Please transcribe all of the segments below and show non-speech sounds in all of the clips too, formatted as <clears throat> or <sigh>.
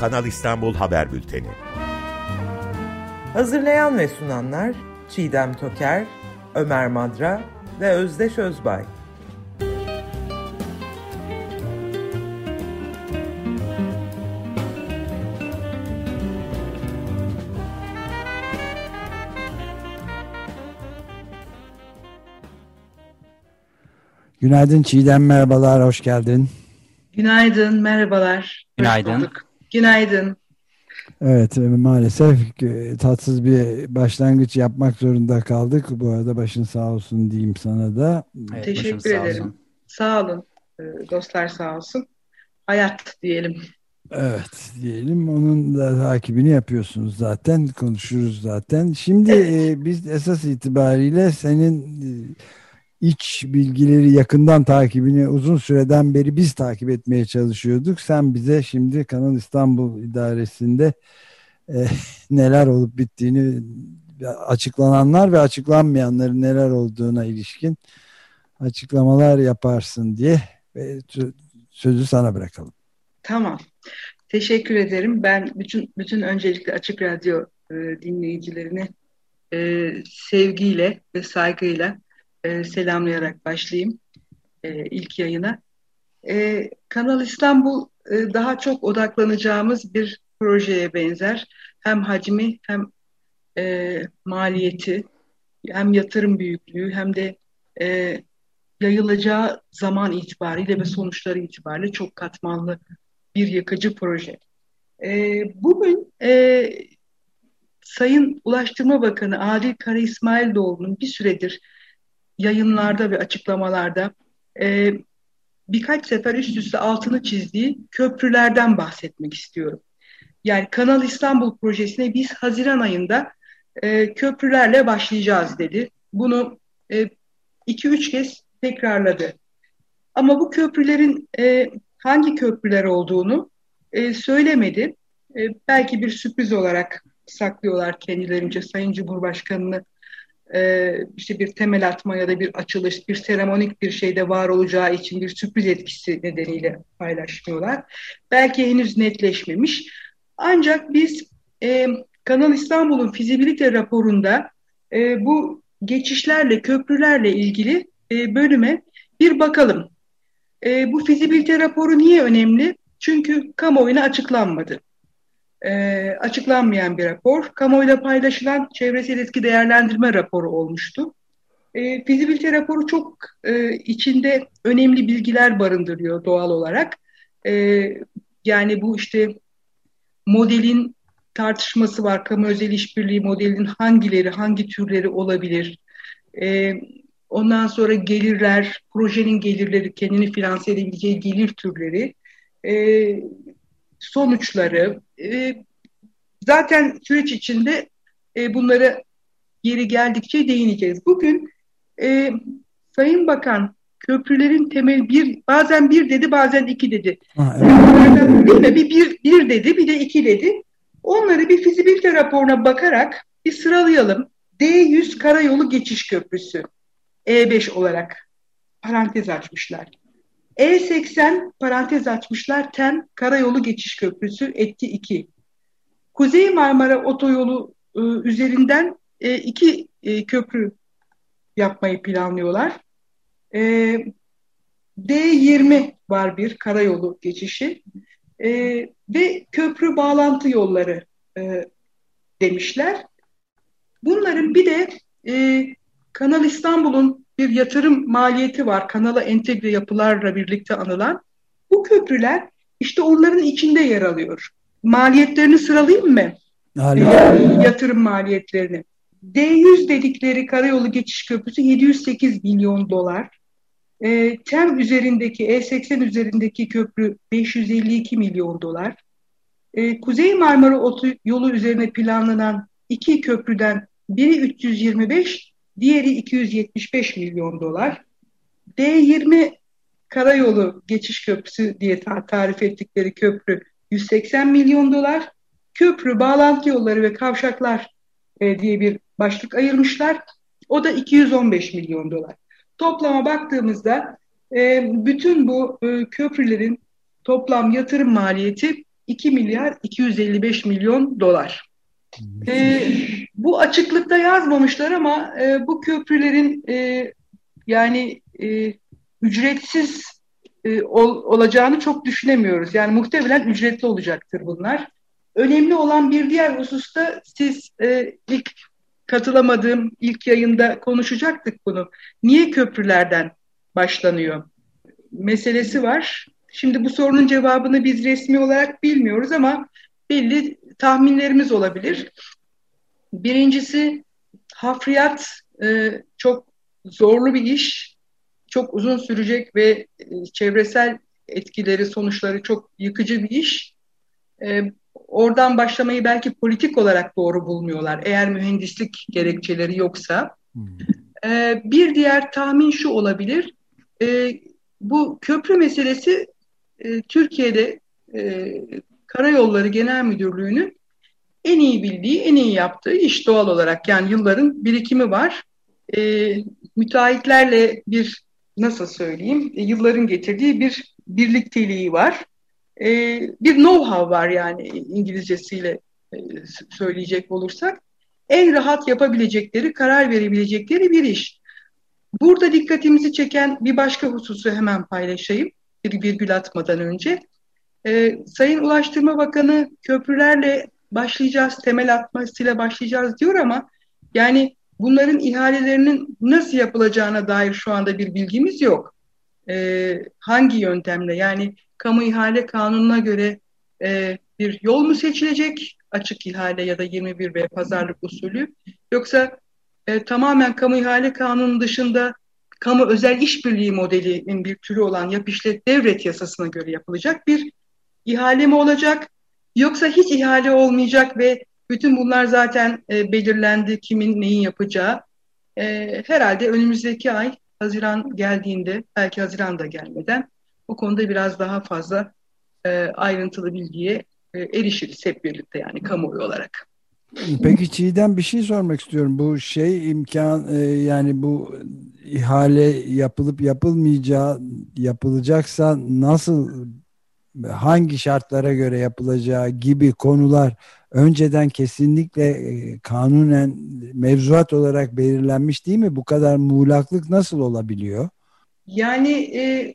Kanal İstanbul Haber Bülteni. Hazırlayan ve sunanlar Çiğdem Toker, Ömer Madra ve Özdeş Özbay. Günaydın Çiğdem, merhabalar, hoş geldin. Günaydın, merhabalar. Günaydın. Günaydın. Evet, maalesef e, tatsız bir başlangıç yapmak zorunda kaldık. Bu arada başın sağ olsun diyeyim sana da. Evet, Teşekkür ederim. Olsun. Sağ olun. E, dostlar sağ olsun. Hayat diyelim. Evet diyelim. Onun da takibini yapıyorsunuz zaten. Konuşuruz zaten. Şimdi evet. e, biz esas itibariyle senin e, iç bilgileri yakından takibini uzun süreden beri biz takip etmeye çalışıyorduk. Sen bize şimdi Kanal İstanbul idaresinde e, <laughs> neler olup bittiğini açıklananlar ve açıklanmayanların neler olduğuna ilişkin açıklamalar yaparsın diye ve sözü sana bırakalım. Tamam. Teşekkür ederim. Ben bütün bütün öncelikle Açık Radyo e, dinleyicilerini e, sevgiyle ve saygıyla e, selamlayarak başlayayım e, ilk yayına. E, Kanal İstanbul e, daha çok odaklanacağımız bir projeye benzer. Hem hacmi hem e, maliyeti hem yatırım büyüklüğü hem de e, yayılacağı zaman itibariyle ve sonuçları itibariyle çok katmanlı bir yakıcı proje. E, bugün e, Sayın Ulaştırma Bakanı Adil Kara İsmailoğlu'nun bir süredir yayınlarda ve açıklamalarda e, birkaç sefer üst üste altını çizdiği köprülerden bahsetmek istiyorum. Yani Kanal İstanbul projesine biz Haziran ayında e, köprülerle başlayacağız dedi. Bunu e, iki üç kez tekrarladı. Ama bu köprülerin e, hangi köprüler olduğunu e, söylemedi. E, belki bir sürpriz olarak saklıyorlar kendilerince Sayın Cumhurbaşkanı'nı e, işte bir temel atma ya da bir açılış, bir seremonik bir şeyde var olacağı için bir sürpriz etkisi nedeniyle paylaşmıyorlar. Belki henüz netleşmemiş. Ancak biz e, Kanal İstanbul'un fizibilite raporunda e, bu geçişlerle, köprülerle ilgili e, bölüme bir bakalım. E, bu fizibilite raporu niye önemli? Çünkü kamuoyuna açıklanmadı e, açıklanmayan bir rapor. Kamuoyuyla paylaşılan çevresel etki değerlendirme raporu olmuştu. E, fizibilite raporu çok e, içinde önemli bilgiler barındırıyor doğal olarak. E, yani bu işte modelin tartışması var. Kamu özel işbirliği modelinin hangileri, hangi türleri olabilir? E, ondan sonra gelirler, projenin gelirleri, kendini finanse edebileceği gelir türleri. E, sonuçları e, zaten süreç içinde e, bunları yeri geldikçe değineceğiz. Bugün e, Sayın Bakan köprülerin temel bir bazen bir dedi bazen iki dedi. Ha, evet. Değil mi? Bir, bir, bir dedi bir de iki dedi. Onları bir fizibilite raporuna bakarak bir sıralayalım. D100 Karayolu Geçiş Köprüsü E5 olarak parantez açmışlar. E80 parantez açmışlar TEM Karayolu Geçiş Köprüsü etti 2. Kuzey Marmara Otoyolu e, üzerinden e, iki e, köprü yapmayı planlıyorlar. E, D20 var bir karayolu geçişi e, ve köprü bağlantı yolları e, demişler. Bunların bir de e, Kanal İstanbul'un bir yatırım maliyeti var. Kanala entegre yapılarla birlikte anılan. Bu köprüler işte onların içinde yer alıyor. Maliyetlerini sıralayayım mı? Harika. Yatırım maliyetlerini. D100 dedikleri karayolu geçiş köprüsü 708 milyon dolar. E, TEM üzerindeki, E80 üzerindeki köprü 552 milyon dolar. E, Kuzey Marmara yolu üzerine planlanan iki köprüden biri 325, Diğeri 275 milyon dolar. D20 karayolu geçiş köprüsü diye tarif ettikleri köprü 180 milyon dolar. Köprü, bağlantı yolları ve kavşaklar e, diye bir başlık ayırmışlar. O da 215 milyon dolar. Toplama baktığımızda e, bütün bu e, köprülerin toplam yatırım maliyeti 2 milyar 255 milyon dolar. E, bu açıklıkta yazmamışlar ama e, bu köprülerin e, yani e, ücretsiz e, ol, olacağını çok düşünemiyoruz. Yani muhtemelen ücretli olacaktır bunlar. Önemli olan bir diğer hususta siz e, ilk katılamadığım ilk yayında konuşacaktık bunu. Niye köprülerden başlanıyor? Meselesi var. Şimdi bu sorunun cevabını biz resmi olarak bilmiyoruz ama belli tahminlerimiz olabilir. Birincisi hafriyat e, çok zorlu bir iş, çok uzun sürecek ve e, çevresel etkileri, sonuçları çok yıkıcı bir iş. E, oradan başlamayı belki politik olarak doğru bulmuyorlar. Eğer mühendislik gerekçeleri yoksa. E, bir diğer tahmin şu olabilir. E, bu köprü meselesi e, Türkiye'de e, Karayolları Genel Müdürlüğü'nün en iyi bildiği, en iyi yaptığı iş doğal olarak. Yani yılların birikimi var. E, müteahhitlerle bir nasıl söyleyeyim, e, yılların getirdiği bir birlikteliği var e, bir know-how var yani İngilizcesiyle e, söyleyecek olursak. En rahat yapabilecekleri, karar verebilecekleri bir iş. Burada dikkatimizi çeken bir başka hususu hemen paylaşayım. Bir virgül atmadan önce. E, Sayın Ulaştırma Bakanı köprülerle başlayacağız, temel atmasıyla başlayacağız diyor ama yani bunların ihalelerinin nasıl yapılacağına dair şu anda bir bilgimiz yok. E, hangi yöntemle yani kamu ihale kanununa göre e, bir yol mu seçilecek? Açık ihale ya da 21 ve pazarlık usulü. Yoksa e, tamamen kamu ihale kanunun dışında kamu özel işbirliği modelinin bir türü olan yap işlet devret yasasına göre yapılacak bir ihale mi olacak? Yoksa hiç ihale olmayacak ve bütün bunlar zaten e, belirlendi kimin neyin yapacağı. E, herhalde önümüzdeki ay Haziran geldiğinde belki Haziran da gelmeden bu konuda biraz daha fazla e, ayrıntılı bilgiye e, erişiriz hep birlikte yani kamuoyu olarak. Peki Çiğdem bir şey sormak istiyorum. Bu şey imkan yani bu ihale yapılıp yapılmayacağı yapılacaksa nasıl hangi şartlara göre yapılacağı gibi konular önceden kesinlikle e, kanunen mevzuat olarak belirlenmiş değil mi? Bu kadar muğlaklık nasıl olabiliyor? Yani e,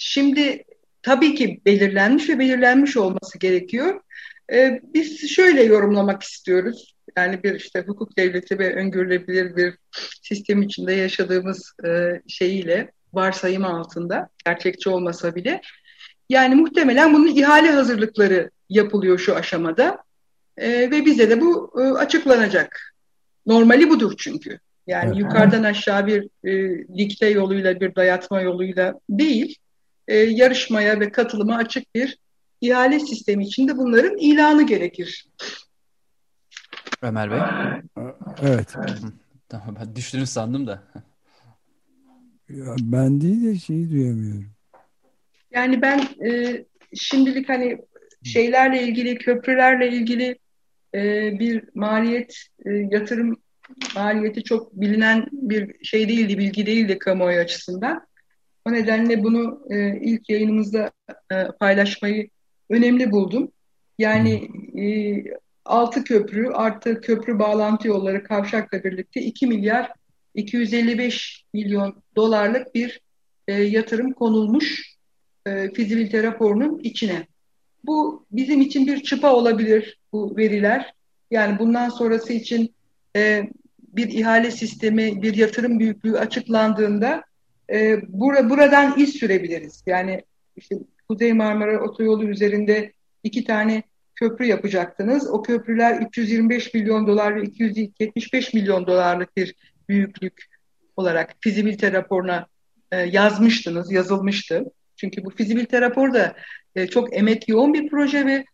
Şimdi tabii ki belirlenmiş ve belirlenmiş olması gerekiyor. Ee, biz şöyle yorumlamak istiyoruz. Yani bir işte hukuk devleti ve öngörülebilir bir sistem içinde yaşadığımız e, şeyiyle varsayım altında gerçekçi olmasa bile yani muhtemelen bunun ihale hazırlıkları yapılıyor şu aşamada e, ve bize de bu e, açıklanacak. Normali budur çünkü. Yani evet. yukarıdan aşağı bir e, dikte yoluyla bir dayatma yoluyla değil e, yarışmaya ve katılıma açık bir ihale sistemi içinde bunların ilanı gerekir. Ömer Bey. Evet. Tamam ben düştünüz sandım da. Ya ben değil de şeyi duyamıyorum. Yani ben e, şimdilik hani şeylerle ilgili, köprülerle ilgili e, bir maliyet, e, yatırım maliyeti çok bilinen bir şey değildi, bilgi değildi kamuoyu açısından. O nedenle bunu e, ilk yayınımızda e, paylaşmayı önemli buldum. Yani e, 6 köprü artı köprü bağlantı yolları kavşakla birlikte 2 milyar 255 milyon dolarlık bir e, yatırım konulmuş e, fizibilite raporunun içine. Bu bizim için bir çıpa olabilir bu veriler. Yani bundan sonrası için e, bir ihale sistemi, bir yatırım büyüklüğü açıklandığında e, bura, buradan iz sürebiliriz. Yani işte Kuzey Marmara Otoyolu üzerinde iki tane köprü yapacaktınız. O köprüler 325 milyon dolar ve 275 milyon dolarlık bir büyüklük olarak fizibilite raporuna e, yazmıştınız, yazılmıştı. Çünkü bu fizibilite raporu da e, çok emek yoğun bir proje ve,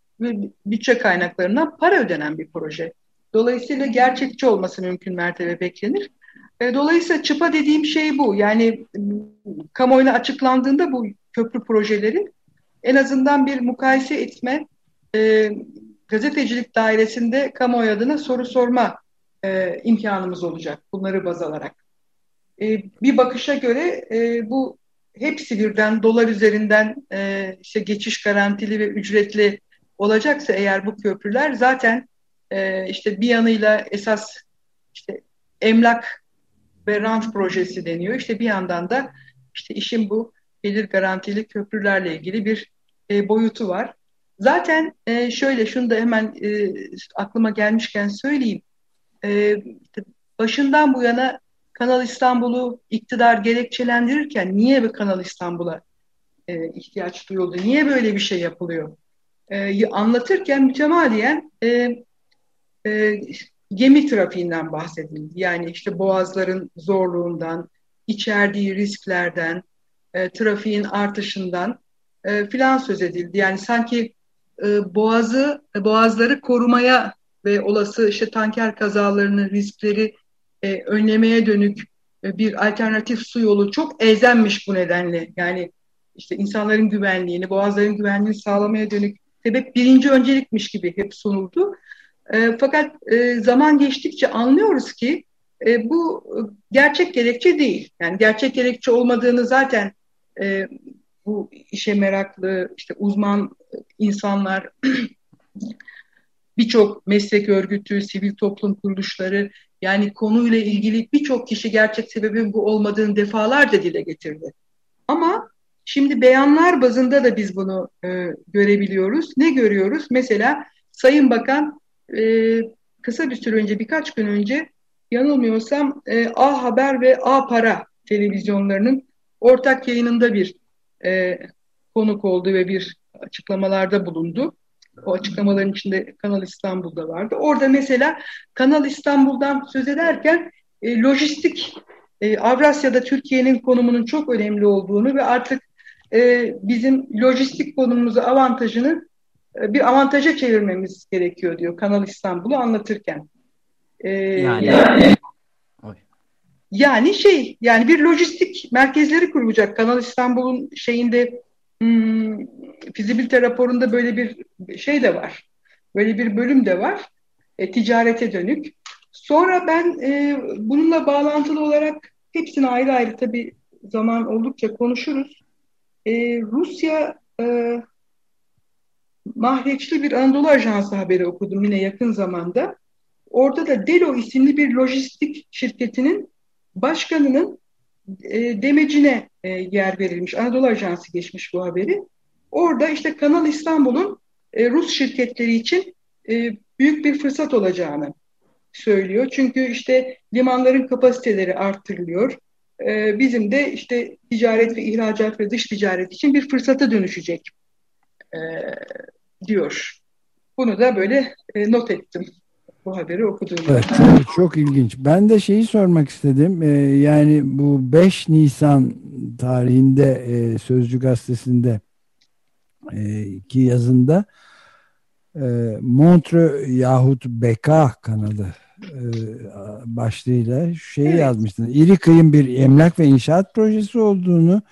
bütçe kaynaklarından para ödenen bir proje. Dolayısıyla gerçekçi olması mümkün mertebe beklenir. E, dolayısıyla çıpa dediğim şey bu. Yani kamuoyuna açıklandığında bu köprü projeleri en azından bir mukayese etme, e, gazetecilik dairesinde kamuoyu adına soru sorma e, imkanımız olacak bunları baz alarak. E, bir bakışa göre e, bu hepsi birden dolar üzerinden e, işte geçiş garantili ve ücretli olacaksa eğer bu köprüler zaten e, işte bir yanıyla esas işte emlak ve rant projesi deniyor. İşte bir yandan da işte işin bu gelir garantili köprülerle ilgili bir e, boyutu var. Zaten e, şöyle şunu da hemen e, aklıma gelmişken söyleyeyim. E, başından bu yana Kanal İstanbul'u iktidar gerekçelendirirken niye bir Kanal İstanbul'a e, ihtiyaç duyuldu? Niye böyle bir şey yapılıyor? E, anlatırken mütemadiyen e, e, gemi trafiğinden bahsedildi. Yani işte boğazların zorluğundan, içerdiği risklerden, e, trafiğin artışından e, filan söz edildi. Yani sanki e, boğazı, boğazları korumaya ve olası işte tanker kazalarının riskleri e, önlemeye dönük e, bir alternatif su yolu çok elzenmiş bu nedenle. Yani işte insanların güvenliğini, boğazların güvenliğini sağlamaya dönük sebep birinci öncelikmiş gibi hep sunuldu. E, fakat e, zaman geçtikçe anlıyoruz ki e, bu gerçek gerekçe değil. Yani gerçek gerekçe olmadığını zaten e, bu işe meraklı işte uzman insanlar <clears throat> birçok meslek örgütü, sivil toplum kuruluşları yani konuyla ilgili birçok kişi gerçek sebebin bu olmadığını defalarca dile getirdi. Ama şimdi beyanlar bazında da biz bunu e, görebiliyoruz. Ne görüyoruz? Mesela Sayın Bakan e, kısa bir süre önce, birkaç gün önce yanılmıyorsam e, A Haber ve A Para televizyonlarının ortak yayınında bir e, konuk oldu ve bir açıklamalarda bulundu. O açıklamaların içinde Kanal İstanbul'da vardı. Orada mesela Kanal İstanbul'dan söz ederken e, lojistik e, Avrasya'da Türkiye'nin konumunun çok önemli olduğunu ve artık e, bizim lojistik konumumuzu avantajını e, bir avantaja çevirmemiz gerekiyor diyor Kanal İstanbul'u anlatırken. E, yani, yani yani şey yani bir lojistik merkezleri kurulacak. Kanal İstanbul'un şeyinde hmm, fizibilite raporunda böyle bir şey de var. Böyle bir bölüm de var. E, ticarete dönük. Sonra ben e, bununla bağlantılı olarak hepsini ayrı ayrı tabii zaman oldukça konuşuruz. E, Rusya e, mahreçli bir Anadolu Ajansı haberi okudum yine yakın zamanda. Orada da Delo isimli bir lojistik şirketinin başkanının e, demecine e, yer verilmiş. Anadolu Ajansı geçmiş bu haberi. Orada işte Kanal İstanbul'un e, Rus şirketleri için büyük bir fırsat olacağını söylüyor. Çünkü işte limanların kapasiteleri arttırılıyor. Bizim de işte ticaret ve ihracat ve dış ticaret için bir fırsata dönüşecek diyor. Bunu da böyle not ettim bu haberi okuduğumda. Evet, çok, çok ilginç. Ben de şeyi sormak istedim. Ee, yani bu 5 Nisan tarihinde e, Sözcü Gazetesi'nde e, ki yazında e, Montre yahut Beka kanalı e, başlığıyla şeyi evet. yazmıştın. İri kıyım bir emlak ve inşaat projesi olduğunu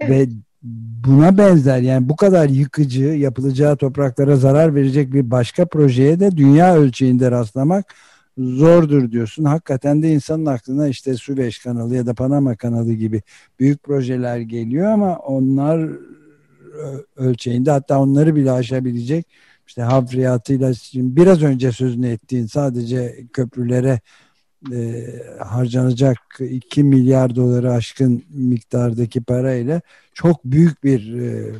evet. ve buna benzer yani bu kadar yıkıcı yapılacağı topraklara zarar verecek bir başka projeye de dünya ölçeğinde rastlamak zordur diyorsun. Hakikaten de insanın aklına işte Süveyş kanalı ya da Panama kanalı gibi büyük projeler geliyor ama onlar ölçeğinde hatta onları bile aşabilecek işte hafriyatıyla biraz önce sözünü ettiğin sadece köprülere e, harcanacak 2 milyar doları aşkın miktardaki parayla çok büyük bir e,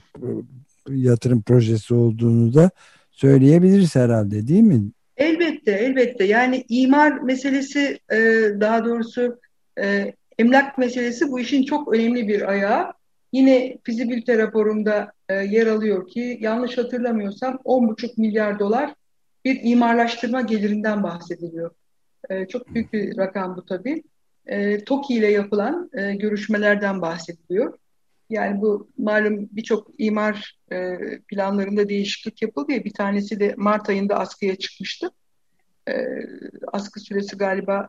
yatırım projesi olduğunu da söyleyebiliriz herhalde değil mi? Elbette, elbette. Yani imar meselesi e, daha doğrusu e, emlak meselesi bu işin çok önemli bir ayağı. Yine fizibilite raporunda e, yer alıyor ki yanlış hatırlamıyorsam 10,5 milyar dolar bir imarlaştırma gelirinden bahsediliyor. E, çok büyük bir rakam bu tabii. E, TOKİ ile yapılan e, görüşmelerden bahsediliyor. Yani bu malum birçok imar e, planlarında değişiklik yapıldı ya bir tanesi de Mart ayında askıya çıkmıştı. E, askı süresi galiba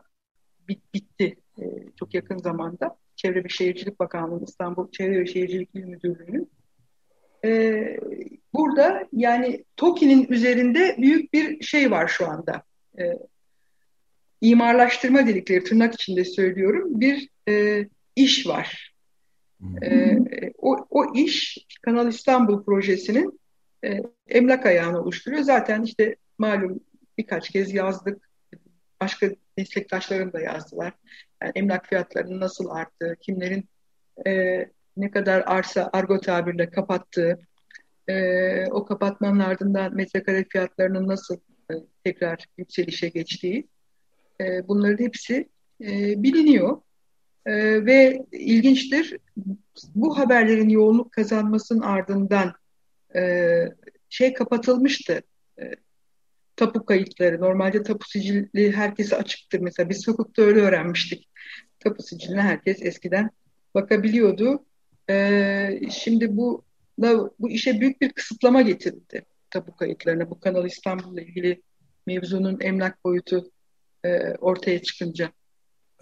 bit, bitti e, çok yakın zamanda. Çevre ve Şehircilik Bakanlığı İstanbul Çevre ve Şehircilik İl Müdürlüğü'nün. E, burada yani TOKİ'nin üzerinde büyük bir şey var şu anda. E, imarlaştırma dedikleri tırnak içinde söylüyorum bir e, iş var. E, o, o iş Kanal İstanbul projesinin e, emlak ayağını oluşturuyor. Zaten işte malum birkaç kez yazdık. Başka meslektaşlarım da yazdılar. Yani emlak fiyatlarının nasıl arttığı, kimlerin e, ne kadar arsa argo tabirle kapattığı, e, o kapatmanın ardından metrekare fiyatlarının nasıl e, tekrar yükselişe geçtiği, e, bunların hepsi e, biliniyor. E, ve ilginçtir, bu haberlerin yoğunluk kazanmasının ardından e, şey kapatılmıştı, e, tapu kayıtları. Normalde tapu sicili herkese açıktır. Mesela biz hukukta öyle öğrenmiştik. Tapu siciline herkes eskiden bakabiliyordu. E, şimdi bu bu işe büyük bir kısıtlama getirdi tapu kayıtlarına. Bu Kanal İstanbul'la ilgili mevzunun emlak boyutu e, ortaya çıkınca.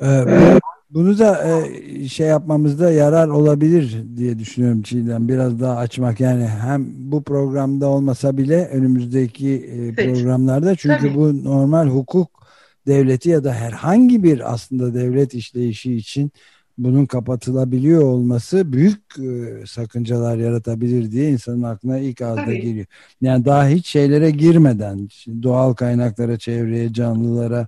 Evet. Bunu da e, şey yapmamızda yarar olabilir diye düşünüyorum Çiğdem. Biraz daha açmak yani hem bu programda olmasa bile önümüzdeki e, programlarda çünkü Tabii. bu normal hukuk devleti ya da herhangi bir aslında devlet işleyişi için bunun kapatılabiliyor olması büyük e, sakıncalar yaratabilir diye insanın aklına ilk ağızda Tabii. geliyor. Yani daha hiç şeylere girmeden doğal kaynaklara, çevreye, canlılara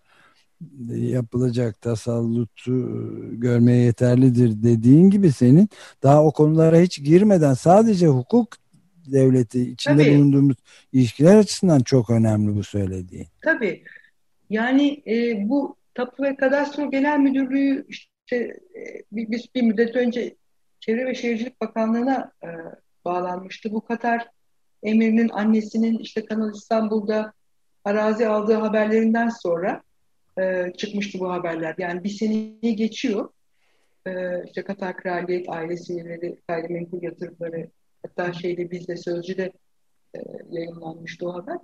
yapılacak tasallutu e, görmeye yeterlidir dediğin gibi senin daha o konulara hiç girmeden sadece hukuk devleti içinde Tabii. bulunduğumuz ilişkiler açısından çok önemli bu söylediğin. Tabii. Yani e, bu Tapu ve Kadastro Genel Müdürlüğü işte e, bir, bir, bir müddet önce Çevre ve Şehircilik Bakanlığı'na e, bağlanmıştı. Bu Katar emirinin annesinin işte Kanal İstanbul'da arazi aldığı haberlerinden sonra e, çıkmıştı bu haberler. Yani bir seneyi geçiyor. E, işte Katar Kraliyet ailesi üyeleri, gayrimenkul yatırımları hatta şeyde bizde Sözcü'de e, yayınlanmıştı o haber.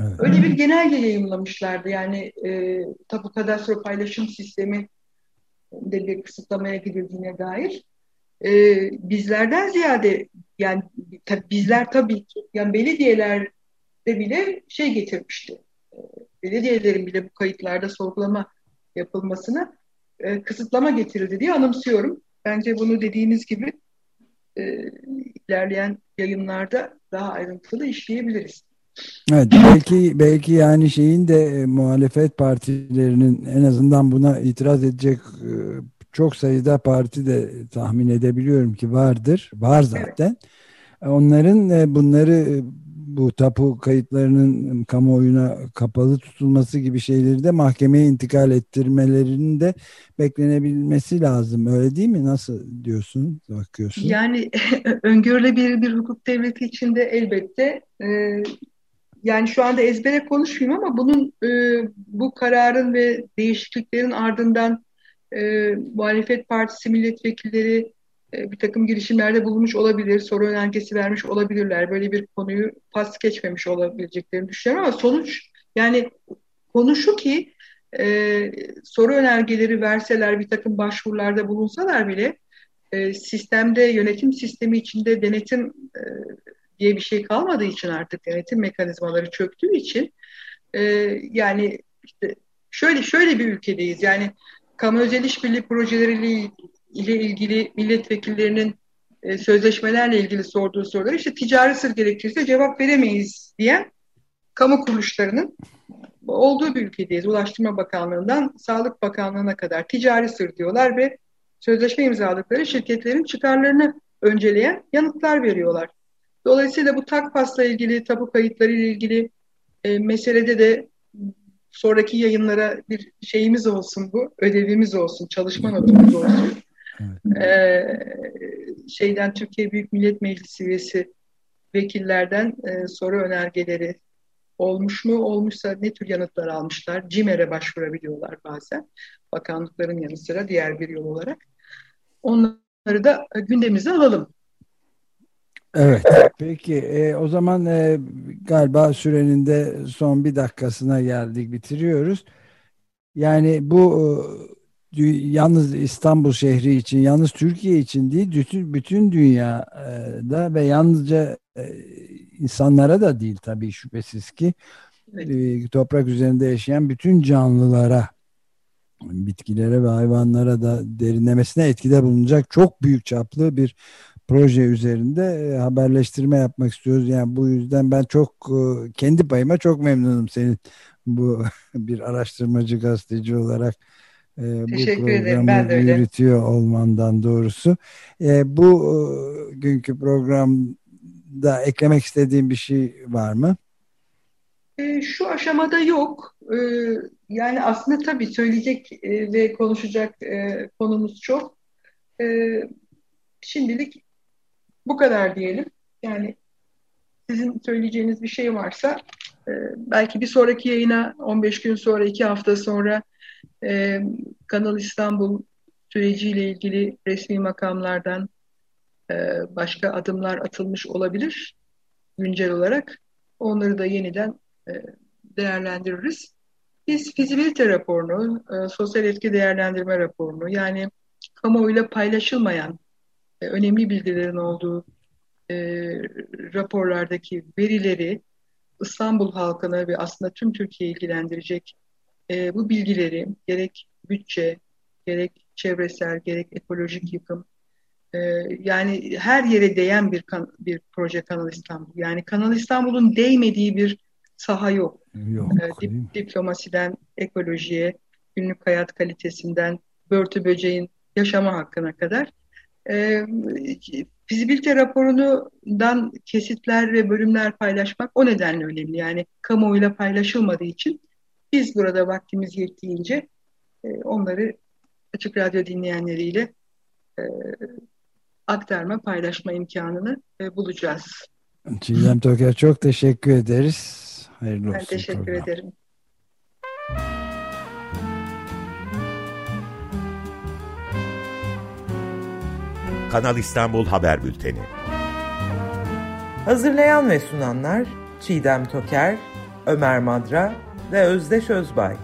Evet. Öyle bir genelge yayınlamışlardı. Yani e, tapu kadastro paylaşım sistemi de bir kısıtlamaya gidildiğine dair. E, bizlerden ziyade yani tabi, bizler tabii ki yani belediyelerde bile şey getirmişti belediyelerin bile bu kayıtlarda sorgulama yapılmasına e, kısıtlama getirildi diye anımsıyorum. Bence bunu dediğiniz gibi e, ilerleyen yayınlarda daha ayrıntılı işleyebiliriz. Evet belki belki yani şeyin de e, muhalefet partilerinin en azından buna itiraz edecek e, çok sayıda parti de tahmin edebiliyorum ki vardır. Var zaten. Evet. Onların e, bunları e, bu tapu kayıtlarının kamuoyuna kapalı tutulması gibi şeyleri de mahkemeye intikal ettirmelerinin de beklenebilmesi lazım. Öyle değil mi? Nasıl diyorsun? Bakıyorsun. Yani <laughs> öngörülebilir bir hukuk devleti içinde elbette yani şu anda ezbere konuşmayayım ama bunun e, bu kararın ve değişikliklerin ardından e, muhalefet partisi milletvekilleri bir takım girişimlerde bulunmuş olabilir, soru önergesi vermiş olabilirler. Böyle bir konuyu pas geçmemiş olabileceklerini düşünüyorum ama sonuç yani konu şu ki e, soru önergeleri verseler bir takım başvurularda bulunsalar bile e, sistemde yönetim sistemi içinde denetim e, diye bir şey kalmadığı için artık denetim mekanizmaları çöktüğü için e, yani işte şöyle şöyle bir ülkedeyiz yani kamu özel işbirliği projeleriyle ile ilgili milletvekillerinin e, sözleşmelerle ilgili sorduğu sorular işte ticari sır gerekirse cevap veremeyiz diyen kamu kuruluşlarının olduğu bir ülkedeyiz. Ulaştırma Bakanlığı'ndan Sağlık Bakanlığı'na kadar ticari sır diyorlar ve sözleşme imzaladıkları şirketlerin çıkarlarını önceleyen yanıtlar veriyorlar. Dolayısıyla bu TAKPAS'la ilgili, tabu kayıtları ile ilgili e, meselede de sonraki yayınlara bir şeyimiz olsun bu, ödevimiz olsun, çalışma notumuz olsun. Evet. Ee, şeyden Türkiye Büyük Millet Meclisi üyesi vekillerden e, soru önergeleri olmuş mu? Olmuşsa ne tür yanıtlar almışlar? CİMER'e başvurabiliyorlar bazen. Bakanlıkların yanı sıra diğer bir yol olarak. Onları da gündemimize alalım. Evet. Peki e, o zaman e, galiba sürenin de son bir dakikasına geldik bitiriyoruz. Yani bu yalnız İstanbul şehri için, yalnız Türkiye için değil, bütün, bütün dünyada ve yalnızca e, insanlara da değil tabii şüphesiz ki evet. E, toprak üzerinde yaşayan bütün canlılara, bitkilere ve hayvanlara da derinlemesine etkide bulunacak çok büyük çaplı bir proje üzerinde e, haberleştirme yapmak istiyoruz. Yani bu yüzden ben çok kendi payıma çok memnunum senin bu <laughs> bir araştırmacı gazeteci olarak e, bu programı Ben de öyle. yürütüyor olmandan doğrusu. E, bu e, günkü programda eklemek istediğim bir şey var mı? E, şu aşamada yok. E, yani aslında tabii söyleyecek e, ve konuşacak e, konumuz çok. E, şimdilik bu kadar diyelim. Yani sizin söyleyeceğiniz bir şey varsa e, belki bir sonraki yayına 15 gün sonra, 2 hafta sonra e, Kanal İstanbul süreciyle ilgili resmi makamlardan e, başka adımlar atılmış olabilir güncel olarak. Onları da yeniden e, değerlendiririz. Biz fizibilite raporunu, e, sosyal etki değerlendirme raporunu yani kamuoyuyla paylaşılmayan e, önemli bilgilerin olduğu e, raporlardaki verileri İstanbul halkını ve aslında tüm Türkiye'yi ilgilendirecek e, bu bilgileri gerek bütçe, gerek çevresel, gerek ekolojik yıkım e, yani her yere değen bir kan, bir proje Kanal İstanbul. Yani Kanal İstanbul'un değmediği bir saha yok. yok e, dip, diplomasiden ekolojiye, günlük hayat kalitesinden börtü böceğin yaşama hakkına kadar e, fizibilite raporundan kesitler ve bölümler paylaşmak o nedenle önemli. Yani kamuoyuyla paylaşılmadığı için biz burada vaktimiz yettiğince e, onları Açık Radyo dinleyenleriyle e, aktarma, paylaşma imkanını e, bulacağız. Çiğdem Toker çok teşekkür ederiz. Hayırlı ben olsun. Ben teşekkür program. ederim. Kanal İstanbul Haber Bülteni. Hazırlayan ve sunanlar Çiğdem Toker, Ömer Madra ve Özdeş Özbay.